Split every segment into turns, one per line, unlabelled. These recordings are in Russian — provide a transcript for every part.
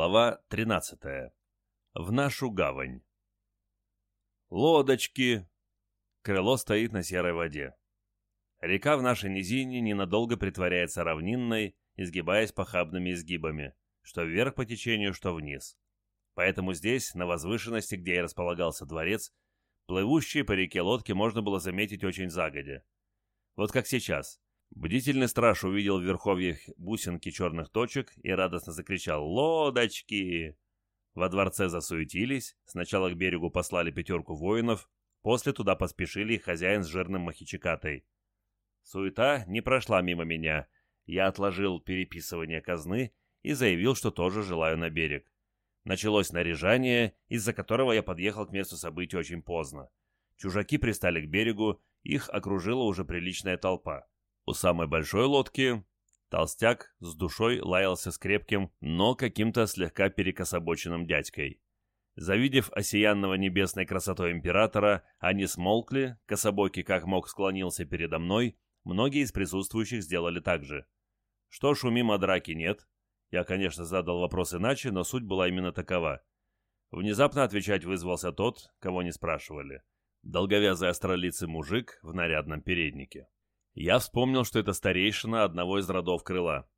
Глава 13. В нашу гавань. Лодочки. Крыло стоит на серой воде. Река в нашей низине ненадолго притворяется равнинной, изгибаясь похабными изгибами, что вверх по течению, что вниз. Поэтому здесь, на возвышенности, где и располагался дворец, плывущие по реке лодки можно было заметить очень загодя. Вот как сейчас. Бдительный страж увидел в верховьях бусинки черных точек и радостно закричал «Лодочки!». Во дворце засуетились, сначала к берегу послали пятерку воинов, после туда поспешили хозяин с жирным махичикатой. Суета не прошла мимо меня. Я отложил переписывание казны и заявил, что тоже желаю на берег. Началось наряжание, из-за которого я подъехал к месту событий очень поздно. Чужаки пристали к берегу, их окружила уже приличная толпа. У самой большой лодки толстяк с душой лаялся с крепким, но каким-то слегка перекособоченным дядькой. Завидев осиянного небесной красотой императора, они смолкли, кособокий как мог склонился передо мной, многие из присутствующих сделали так же. Что ж, у мимо драки нет. Я, конечно, задал вопрос иначе, но суть была именно такова. Внезапно отвечать вызвался тот, кого не спрашивали. Долговязый астролицый мужик в нарядном переднике. Я вспомнил, что это старейшина одного из родов крыла.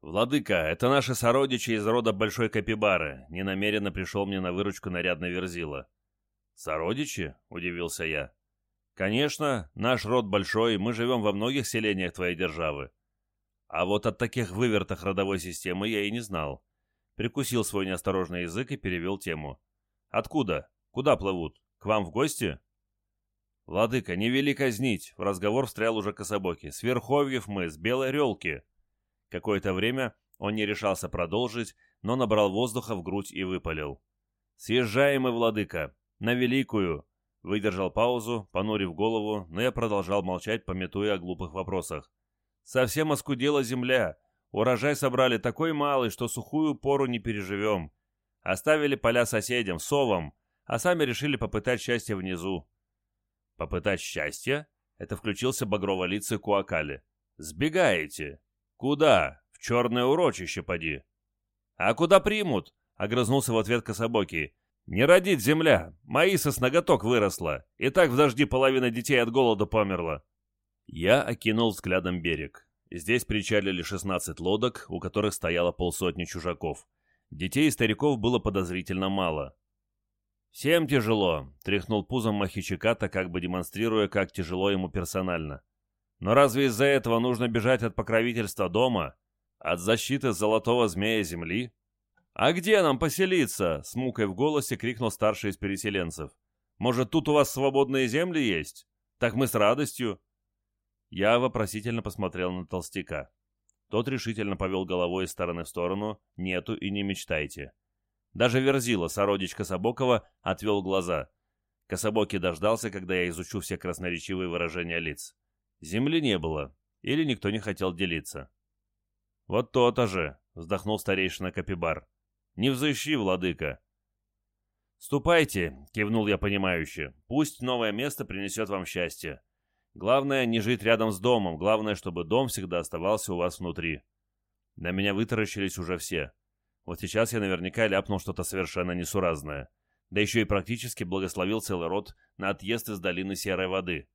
«Владыка, это наши сородичи из рода Большой Капибары», ненамеренно пришел мне на выручку нарядный Верзила. «Сородичи?» — удивился я. «Конечно, наш род большой, мы живем во многих селениях твоей державы. А вот от таких вывертах родовой системы я и не знал». Прикусил свой неосторожный язык и перевел тему. «Откуда? Куда плывут? К вам в гости?» «Владыка, не вели казнить!» — в разговор встрял уже Кособоки. «С Верховьев мы, с Белой Релки!» Какое-то время он не решался продолжить, но набрал воздуха в грудь и выпалил. «Съезжаем мы, владыка! На Великую!» Выдержал паузу, понурив голову, но я продолжал молчать, пометуя о глупых вопросах. «Совсем оскудела земля. Урожай собрали такой малый, что сухую пору не переживем. Оставили поля соседям, совам, а сами решили попытать счастье внизу. Попытать счастье? Это включился багрово-лицый Куакали. Сбегаете? Куда? В черное урочище поди. А куда примут? Огрызнулся в ответ Кособокий. Не родит земля. Маиса с ноготок выросла. И так в дожди половина детей от голода померла. Я окинул взглядом берег. Здесь причалили 16 лодок, у которых стояло полсотни чужаков. Детей и стариков было подозрительно мало. «Всем тяжело», — тряхнул пузом Махичиката, как бы демонстрируя, как тяжело ему персонально. «Но разве из-за этого нужно бежать от покровительства дома? От защиты золотого змея земли?» «А где нам поселиться?» — с мукой в голосе крикнул старший из переселенцев. «Может, тут у вас свободные земли есть? Так мы с радостью». Я вопросительно посмотрел на толстяка. Тот решительно повел головой из стороны в сторону «Нету и не мечтайте». Даже Верзила, сородич Кособокова, отвел глаза. Кособокий дождался, когда я изучу все красноречивые выражения лиц. Земли не было, или никто не хотел делиться. «Вот то-то же!» — вздохнул старейшина Капибар. «Не взыщи, владыка!» «Ступайте!» — кивнул я понимающе. «Пусть новое место принесет вам счастье. Главное, не жить рядом с домом, главное, чтобы дом всегда оставался у вас внутри». На меня вытаращились уже все. Вот сейчас я наверняка ляпнул что-то совершенно несуразное. Да еще и практически благословил целый род на отъезд из долины Серой Воды.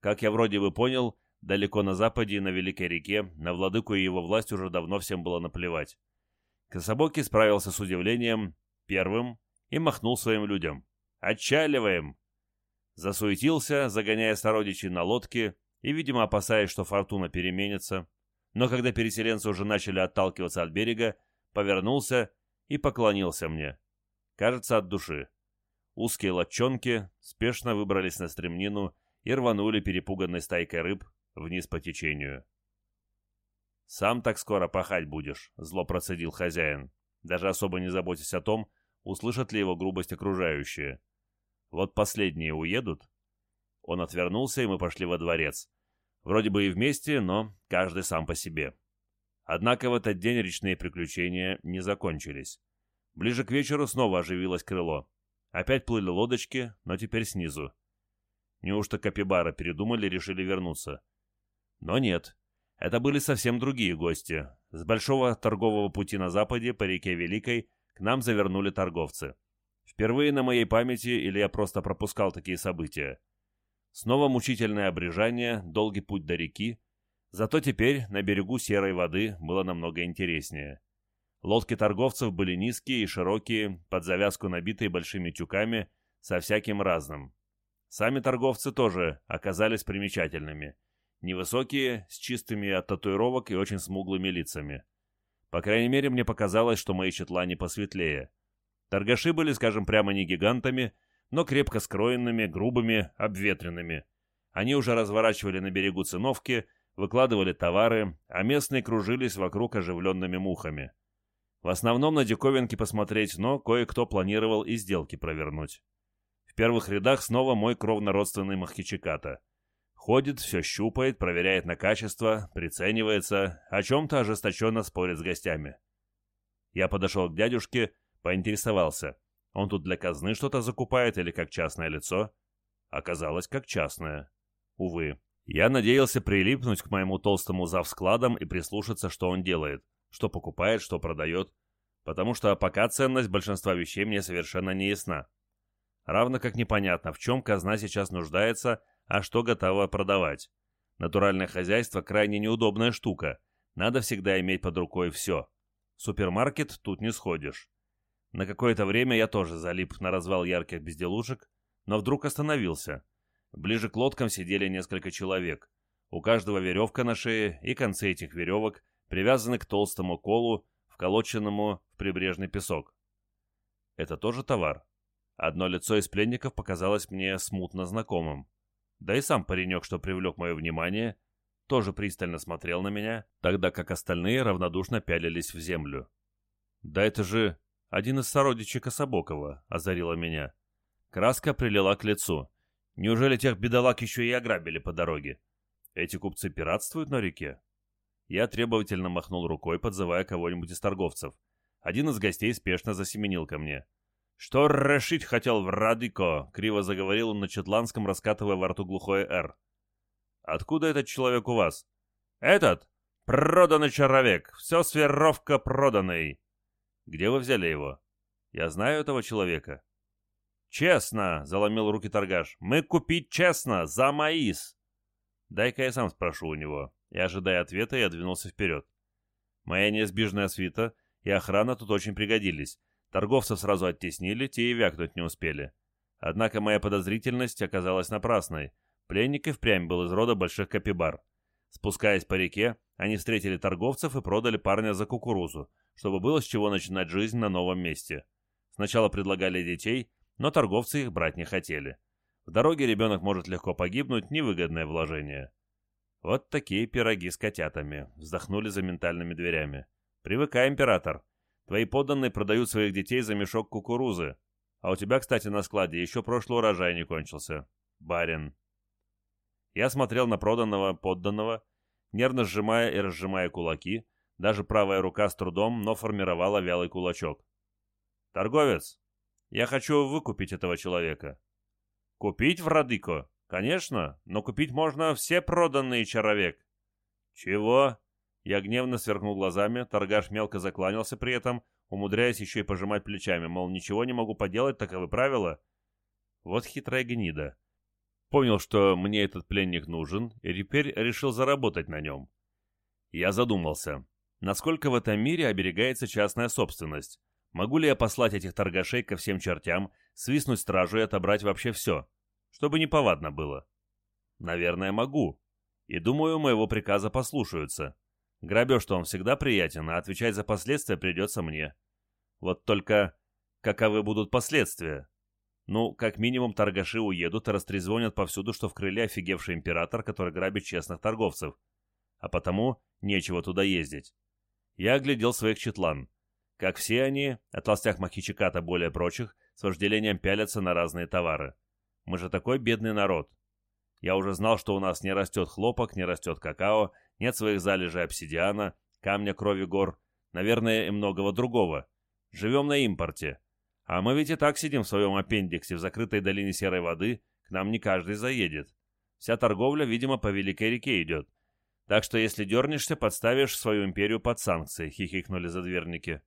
Как я вроде бы понял, далеко на западе и на Великой реке, на владыку и его власть уже давно всем было наплевать. Кособокий справился с удивлением первым и махнул своим людям. «Отчаливаем!» Засуетился, загоняя сородичей на лодке и, видимо, опасаясь, что фортуна переменится. Но когда переселенцы уже начали отталкиваться от берега, повернулся и поклонился мне. Кажется, от души. Узкие лодчонки спешно выбрались на стремнину и рванули перепуганной стайкой рыб вниз по течению. «Сам так скоро пахать будешь», — зло процедил хозяин, даже особо не заботясь о том, услышат ли его грубость окружающие. «Вот последние уедут». Он отвернулся, и мы пошли во дворец. Вроде бы и вместе, но каждый сам по себе. Однако в этот день речные приключения не закончились. Ближе к вечеру снова оживилось крыло. Опять плыли лодочки, но теперь снизу. Неужто капибары передумали и решили вернуться? Но нет. Это были совсем другие гости. С большого торгового пути на западе по реке Великой к нам завернули торговцы. Впервые на моей памяти, или я просто пропускал такие события. Снова мучительное обрежание, долгий путь до реки, зато теперь на берегу серой воды было намного интереснее. Лодки торговцев были низкие и широкие, под завязку набитые большими тюками, со всяким разным. Сами торговцы тоже оказались примечательными. Невысокие, с чистыми от татуировок и очень смуглыми лицами. По крайней мере, мне показалось, что мои четлани посветлее. Торгаши были, скажем прямо, не гигантами, но крепко скроенными, грубыми, обветренными. Они уже разворачивали на берегу циновки, выкладывали товары, а местные кружились вокруг оживленными мухами. В основном на диковинки посмотреть, но кое-кто планировал и сделки провернуть. В первых рядах снова мой кровнородственный Махичиката. Ходит, все щупает, проверяет на качество, приценивается, о чем-то ожесточенно спорит с гостями. Я подошел к дядюшке, поинтересовался. Он тут для казны что-то закупает или как частное лицо? Оказалось, как частное. Увы. Я надеялся прилипнуть к моему толстому завскладам и прислушаться, что он делает что покупает, что продает, потому что пока ценность большинства вещей мне совершенно не ясна. Равно как непонятно, в чем казна сейчас нуждается, а что готова продавать. Натуральное хозяйство крайне неудобная штука, надо всегда иметь под рукой все. Супермаркет тут не сходишь. На какое-то время я тоже залип на развал ярких безделушек, но вдруг остановился. Ближе к лодкам сидели несколько человек. У каждого веревка на шее, и концы этих веревок привязаны к толстому колу, вколоченному в прибрежный песок. Это тоже товар. Одно лицо из пленников показалось мне смутно знакомым. Да и сам паренек, что привлек мое внимание, тоже пристально смотрел на меня, тогда как остальные равнодушно пялились в землю. «Да это же один из сородичей Кособокова», — озарила меня. Краска прилила к лицу. Неужели тех бедолаг еще и ограбили по дороге? Эти купцы пиратствуют на реке? Я требовательно махнул рукой, подзывая кого-нибудь из торговцев. Один из гостей спешно засеменил ко мне. «Что решить хотел в Радико?» — криво заговорил он на четландском, раскатывая во рту глухое «Р». «Откуда этот человек у вас?» «Этот? Проданный человек. Все сверовка проданный». «Где вы взяли его?» «Я знаю этого человека». «Честно!» — заломил руки торгаш. «Мы купить честно, за маис!» «Дай-ка я сам спрошу у него». И, ожидая ответа, я двинулся вперед. Моя неизбежная свита и охрана тут очень пригодились. Торговцев сразу оттеснили, те и вякнуть не успели. Однако моя подозрительность оказалась напрасной. Пленник и впрямь был из рода больших капибар. Спускаясь по реке, они встретили торговцев и продали парня за кукурузу, чтобы было с чего начинать жизнь на новом месте. Сначала предлагали детей, но торговцы их брать не хотели. В дороге ребенок может легко погибнуть, невыгодное вложение. Вот такие пироги с котятами. Вздохнули за ментальными дверями. Привыкай, император. Твои подданные продают своих детей за мешок кукурузы. А у тебя, кстати, на складе еще прошлый урожай не кончился. Барин. Я смотрел на проданного подданного, нервно сжимая и разжимая кулаки. Даже правая рука с трудом, но формировала вялый кулачок. «Торговец, я хочу выкупить этого человека». «Купить в Радыко?» «Конечно, но купить можно все проданные, человек». «Чего?» Я гневно сверкнул глазами, торгаш мелко закланялся при этом, умудряясь еще и пожимать плечами, мол, ничего не могу поделать, таковы правила. Вот хитрая гнида. Понял, что мне этот пленник нужен, и теперь решил заработать на нем. Я задумался, насколько в этом мире оберегается частная собственность. Могу ли я послать этих торгашей ко всем чертям, свистнуть стражу и отобрать вообще все? чтобы неповадно было. Наверное, могу. И думаю, моего приказа послушаются. Грабеж-то он всегда приятен, а отвечать за последствия придется мне. Вот только каковы будут последствия? Ну, как минимум, торгаши уедут и растрезвонят повсюду, что в крыле офигевший император, который грабит честных торговцев. А потому нечего туда ездить. Я оглядел своих четлан. Как все они, от толстях Махичиката более прочих, с вожделением пялятся на разные товары. Мы же такой бедный народ. Я уже знал, что у нас не растет хлопок, не растет какао, нет своих залежей обсидиана, камня крови гор, наверное, и многого другого. Живем на импорте. А мы ведь и так сидим в своем аппендиксе в закрытой долине серой воды, к нам не каждый заедет. Вся торговля, видимо, по Великой реке идет. Так что если дернешься, подставишь свою империю под санкции, хихикнули задверники.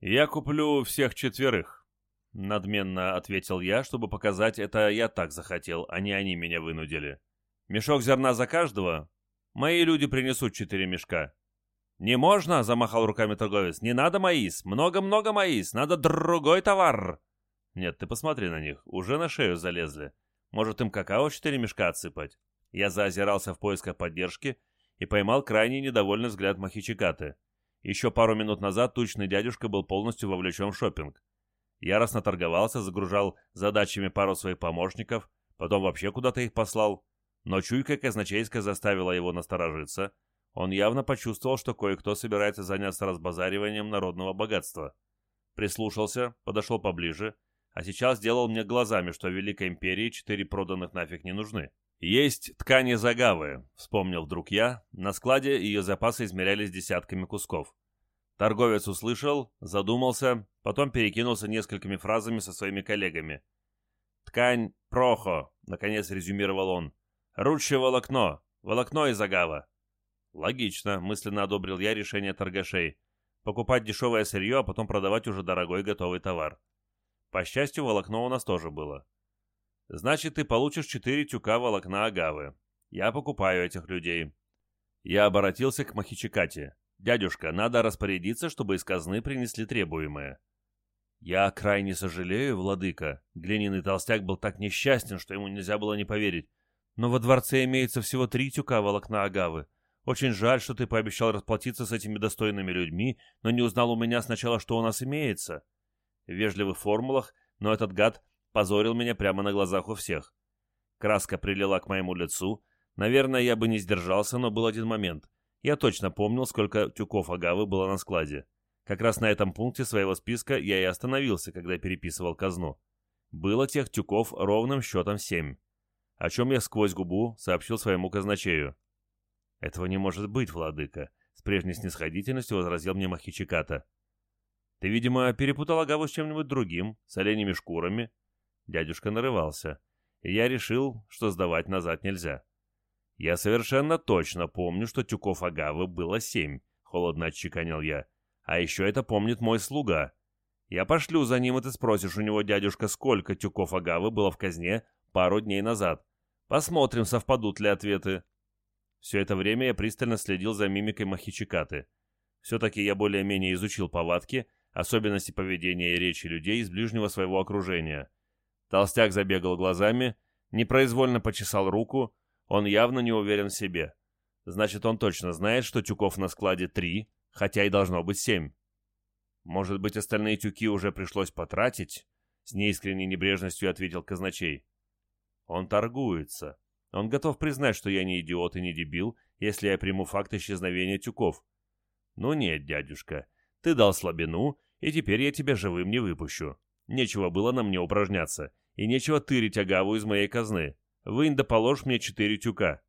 «Я куплю всех четверых», — надменно ответил я, чтобы показать, это я так захотел, а не они меня вынудили. «Мешок зерна за каждого? Мои люди принесут четыре мешка». «Не можно!» — замахал руками торговец. «Не надо маис! Много-много маис! Надо другой товар!» «Нет, ты посмотри на них. Уже на шею залезли. Может, им какао четыре мешка отсыпать?» Я заозирался в поисках поддержки и поймал крайне недовольный взгляд Махичикаты. Еще пару минут назад тучный дядюшка был полностью вовлечен в шопинг. Яростно торговался, загружал задачами пару своих помощников, потом вообще куда-то их послал. Но чуйка казначейская заставила его насторожиться. Он явно почувствовал, что кое-кто собирается заняться разбазариванием народного богатства. Прислушался, подошел поближе, а сейчас делал мне глазами, что Великой Империи четыре проданных нафиг не нужны. «Есть ткани загавы», — вспомнил вдруг я. На складе ее запасы измерялись десятками кусков. Торговец услышал, задумался, потом перекинулся несколькими фразами со своими коллегами. «Ткань прохо», — наконец резюмировал он. «Ручье волокно, волокно из агава». «Логично», — мысленно одобрил я решение торгашей. «Покупать дешевое сырье, а потом продавать уже дорогой готовый товар». По счастью, волокно у нас тоже было. Значит, ты получишь четыре тюка волокна агавы. Я покупаю этих людей. Я обратился к Махичикате. Дядюшка, надо распорядиться, чтобы из казны принесли требуемое. Я крайне сожалею, владыка. Глиняный толстяк был так несчастен, что ему нельзя было не поверить. Но во дворце имеется всего три тюка волокна агавы. Очень жаль, что ты пообещал расплатиться с этими достойными людьми, но не узнал у меня сначала, что у нас имеется. В вежливых формулах, но этот гад позорил меня прямо на глазах у всех. Краска прилила к моему лицу. Наверное, я бы не сдержался, но был один момент. Я точно помнил, сколько тюков агавы было на складе. Как раз на этом пункте своего списка я и остановился, когда переписывал казну. Было тех тюков ровным счетом семь. О чем я сквозь губу сообщил своему казначею. «Этого не может быть, владыка», — с прежней снисходительностью возразил мне Махичиката. «Ты, видимо, перепутал агаву с чем-нибудь другим, с оленями шкурами, Дядюшка нарывался, и я решил, что сдавать назад нельзя. Я совершенно точно помню, что тюков агавы было семь, холодно отчеканил я. А еще это помнит мой слуга. Я пошлю за ним, и ты спросишь у него, дядюшка, сколько тюков агавы было в казне пару дней назад. Посмотрим, совпадут ли ответы. Все это время я пристально следил за мимикой Махичикаты. Все-таки я более-менее изучил повадки, особенности поведения и речи людей из ближнего своего окружения. Толстяк забегал глазами, непроизвольно почесал руку, он явно не уверен в себе. Значит, он точно знает, что тюков на складе три, хотя и должно быть семь. Может быть, остальные тюки уже пришлось потратить? С неискренней небрежностью ответил казначей. Он торгуется. Он готов признать, что я не идиот и не дебил, если я приму факт исчезновения тюков. Ну нет, дядюшка, ты дал слабину, и теперь я тебя живым не выпущу. Нечего было на мне упражняться, и нечего тырить агаву из моей казны. Вынь да положь мне четыре тюка.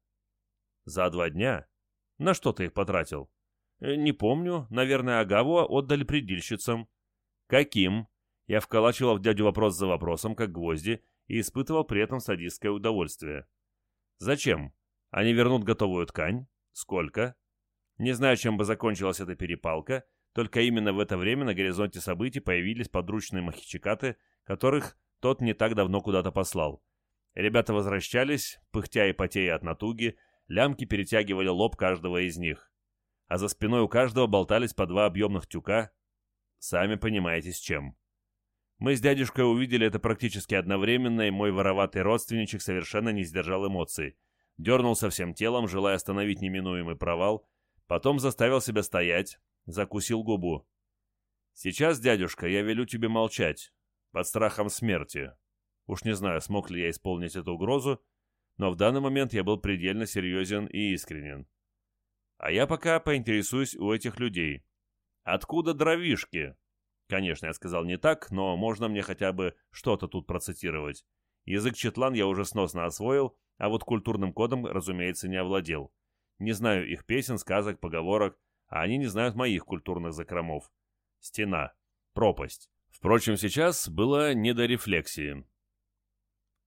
За два дня? На что ты их потратил? Э, не помню. Наверное, агаву отдали предельщицам. Каким? Я вколачивал в дядю вопрос за вопросом, как гвозди, и испытывал при этом садистское удовольствие. Зачем? Они вернут готовую ткань? Сколько? Не знаю, чем бы закончилась эта перепалка, только именно в это время на горизонте событий появились подручные махичикаты, которых тот не так давно куда-то послал. Ребята возвращались, пыхтя и потея от натуги, лямки перетягивали лоб каждого из них. А за спиной у каждого болтались по два объемных тюка, сами понимаете с чем. Мы с дядюшкой увидели это практически одновременно, и мой вороватый родственничек совершенно не сдержал эмоций. Дернулся всем телом, желая остановить неминуемый провал, потом заставил себя стоять, закусил губу. «Сейчас, дядюшка, я велю тебе молчать, под страхом смерти. Уж не знаю, смог ли я исполнить эту угрозу, но в данный момент я был предельно серьезен и искренен. А я пока поинтересуюсь у этих людей. Откуда дровишки? Конечно, я сказал не так, но можно мне хотя бы что-то тут процитировать. Язык четлан я уже сносно освоил, а вот культурным кодом, разумеется, не овладел. Не знаю их песен, сказок, поговорок, а они не знают моих культурных закромов. Стена. Пропасть. Впрочем, сейчас было не до рефлексии.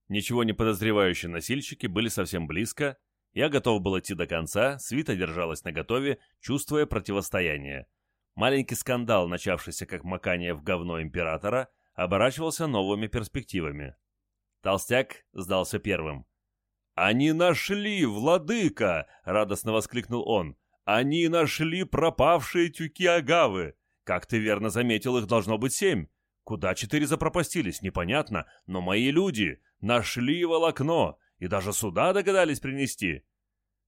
Ничего не подозревающие носильщики были совсем близко. Я готов был идти до конца, свита держалась наготове, чувствуя противостояние. Маленький скандал, начавшийся как макание в говно императора, оборачивался новыми перспективами. Толстяк сдался первым. «Они нашли, владыка!» — радостно воскликнул он. «Они нашли пропавшие тюки агавы! Как ты верно заметил, их должно быть семь. Куда четыре запропастились, непонятно, но мои люди нашли волокно и даже сюда догадались принести».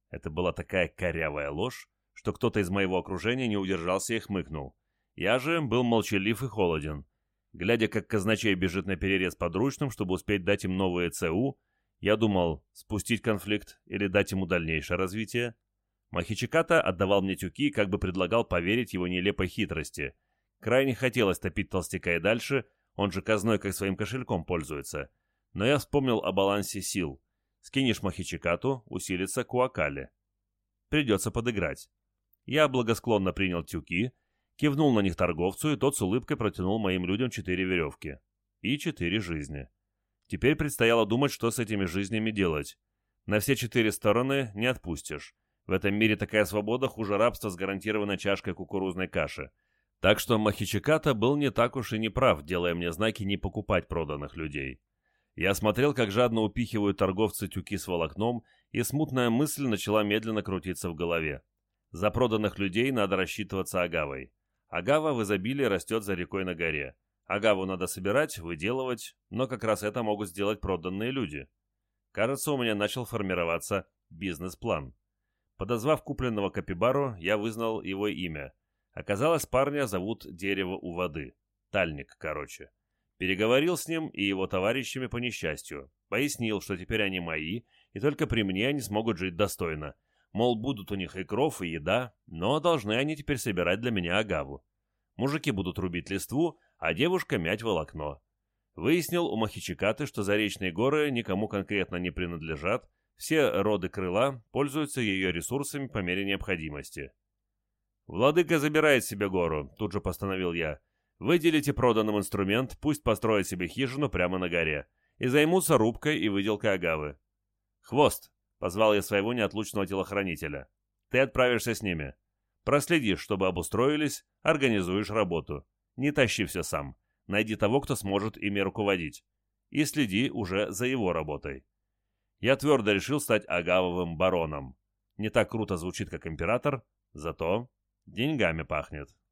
Это была такая корявая ложь, что кто-то из моего окружения не удержался и хмыкнул. Я же был молчалив и холоден. Глядя, как казначей бежит на перерез подручным, чтобы успеть дать им новые ЦУ, я думал, спустить конфликт или дать ему дальнейшее развитие. Махичиката отдавал мне тюки и как бы предлагал поверить его нелепой хитрости. Крайне хотелось топить толстяка и дальше, он же казной как своим кошельком пользуется. Но я вспомнил о балансе сил. Скинешь Махичикату, усилится Куакали. Придется подыграть. Я благосклонно принял тюки, кивнул на них торговцу, и тот с улыбкой протянул моим людям четыре веревки. И четыре жизни. Теперь предстояло думать, что с этими жизнями делать. На все четыре стороны не отпустишь. В этом мире такая свобода хуже рабства с гарантированной чашкой кукурузной каши. Так что Махичиката был не так уж и не прав, делая мне знаки не покупать проданных людей. Я смотрел, как жадно упихивают торговцы тюки с волокном, и смутная мысль начала медленно крутиться в голове. За проданных людей надо рассчитываться агавой. Агава в изобилии растет за рекой на горе. Агаву надо собирать, выделывать, но как раз это могут сделать проданные люди. Кажется, у меня начал формироваться бизнес-план. Подозвав купленного капибару, я вызнал его имя. Оказалось, парня зовут Дерево у воды. Тальник, короче. Переговорил с ним и его товарищами по несчастью. Пояснил, что теперь они мои, и только при мне они смогут жить достойно. Мол, будут у них и кров, и еда, но должны они теперь собирать для меня агаву. Мужики будут рубить листву, а девушка мять волокно. Выяснил у Махичикаты, что заречные горы никому конкретно не принадлежат, все роды крыла пользуются ее ресурсами по мере необходимости. «Владыка забирает себе гору», — тут же постановил я. «Выделите проданным инструмент, пусть построят себе хижину прямо на горе, и займутся рубкой и выделкой агавы». «Хвост», — позвал я своего неотлучного телохранителя. «Ты отправишься с ними. Проследишь, чтобы обустроились, организуешь работу. Не тащи все сам. Найди того, кто сможет ими руководить. И следи уже за его работой я твердо решил стать агавовым бароном. Не так круто звучит, как император, зато деньгами пахнет.